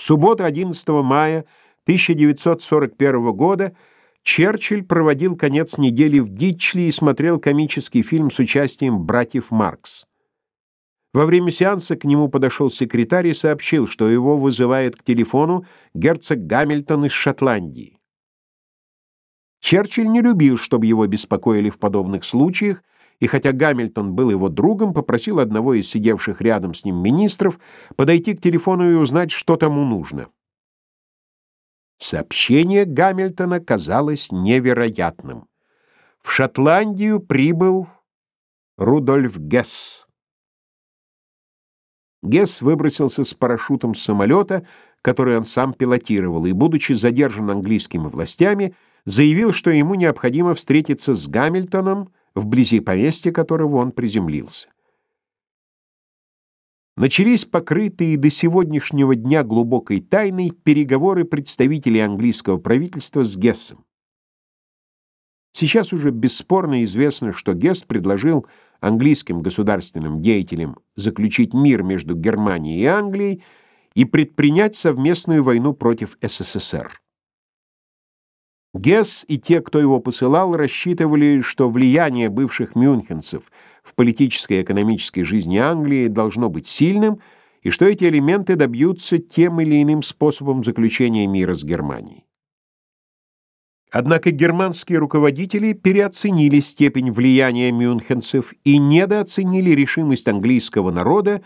Субботу 11 мая 1941 года Черчилль проводил конец недели в Дитчли и смотрел комический фильм с участием братьев Маркс. Во время сеанса к нему подошел секретарь и сообщил, что его вызывает к телефону герцог Гамильтон из Шотландии. Черчилль не любил, чтобы его беспокоили в подобных случаях, и хотя Гамильтон был его другом, попросил одного из сидевших рядом с ним министров подойти к телефону и узнать, что тому нужно. Сообщение Гамильтона казалось невероятным. В Шотландию прибыл Рудольф Гесс. Гесс выбросился с парашютом с самолета, который он сам пилотировал, и, будучи задержан английскими властями, заявил, что ему необходимо встретиться с Гамильтоном, вблизи поместья которого он приземлился. Начались покрытые до сегодняшнего дня глубокой тайной переговоры представителей английского правительства с Гессом. Сейчас уже бесспорно известно, что Гесс предложил английским государственным деятелям заключить мир между Германией и Англией и предпринять совместную войну против СССР. Гесс и те, кто его посылал, рассчитывали, что влияние бывших мюнхенцев в политической и экономической жизни Англии должно быть сильным, и что эти элементы добьются тем или иным способом заключения мира с Германией. Однако германские руководители переоценили степень влияния мюнхенцев и недооценили решимость английского народа,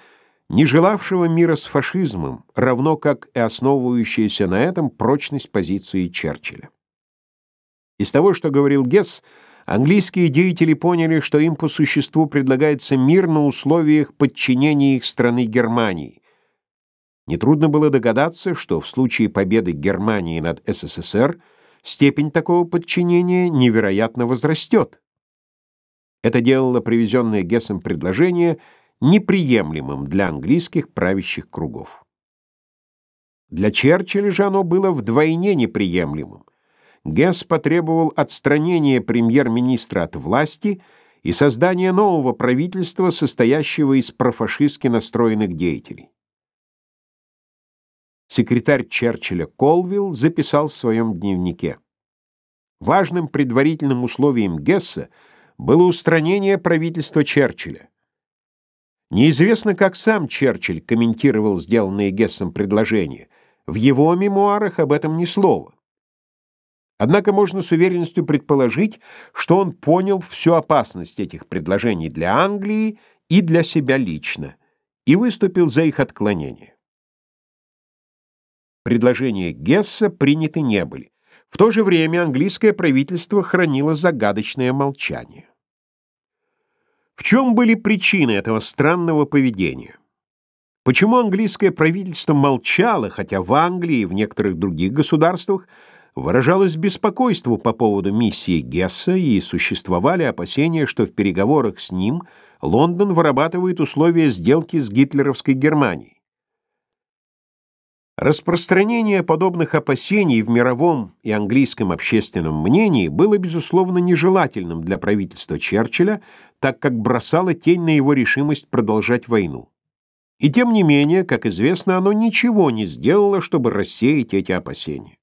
не желавшего мира с фашизмом, равно как и основывающаяся на этом прочность позиции Черчилля. Из того, что говорил Гесс, английские деятели поняли, что им по существу предлагается мир на условиях подчинения их страны Германии. Нетрудно было догадаться, что в случае победы Германии над СССР степень такого подчинения невероятно возрастет. Это делало привезенное Гессом предложение неприемлемым для английских правящих кругов. Для Черчилля же оно было вдвойне неприемлемым. Гесс потребовал отстранения премьер-министра от власти и создания нового правительства, состоящего из профашистски настроенных деятелей. Секретарь Черчилля Колвилл записал в своем дневнике. Важным предварительным условием Гесса было устранение правительства Черчилля. Неизвестно, как сам Черчилль комментировал сделанные Гессом предложения. В его мемуарах об этом ни слова. Однако можно с уверенностью предположить, что он понял всю опасность этих предложений для Англии и для себя лично и выступил за их отклонение. Предложения Гесса приняты не были. В то же время английское правительство хранило загадочное молчание. В чем были причины этого странного поведения? Почему английское правительство молчало, хотя в Англии и в некоторых других государствах выражалось беспокойство по поводу миссии Гесса и существовали опасения, что в переговорах с ним Лондон вырабатывает условия сделки с гитлеровской Германией. Распространение подобных опасений в мировом и английском общественном мнении было, безусловно, нежелательным для правительства Черчилля, так как бросало тень на его решимость продолжать войну. И тем не менее, как известно, оно ничего не сделало, чтобы рассеять эти опасения.